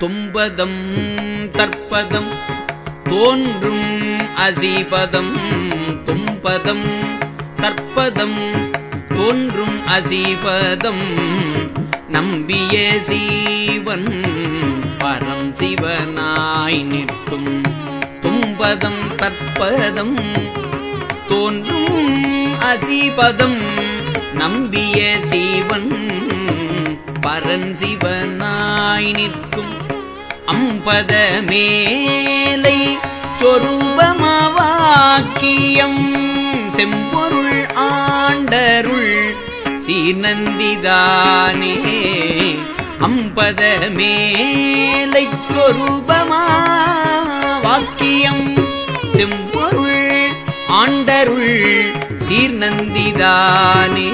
தும்பதம் தற்பதம் தோன்றும் அசீபதம் தும்பதம் தற்பதம் தோன்றும் அசீபதம். நம்பிய சீவன் பரம் சிவனாய் நிற்கும். தும்பதம் தற்பதம் தோன்றும் அசீபதம். நம்பிய சீவன் பரஞ்சிவனாய் நிற்கும் அம்பத மேலை சொரூபமவாக்கியம் செம்பொருள் ஆண்டருள் சீர்நந்திதானே அம்பத மேலை சொரூபமா வாக்கியம் செம்பொருள் ஆண்டருள் சீர்நந்திதானே.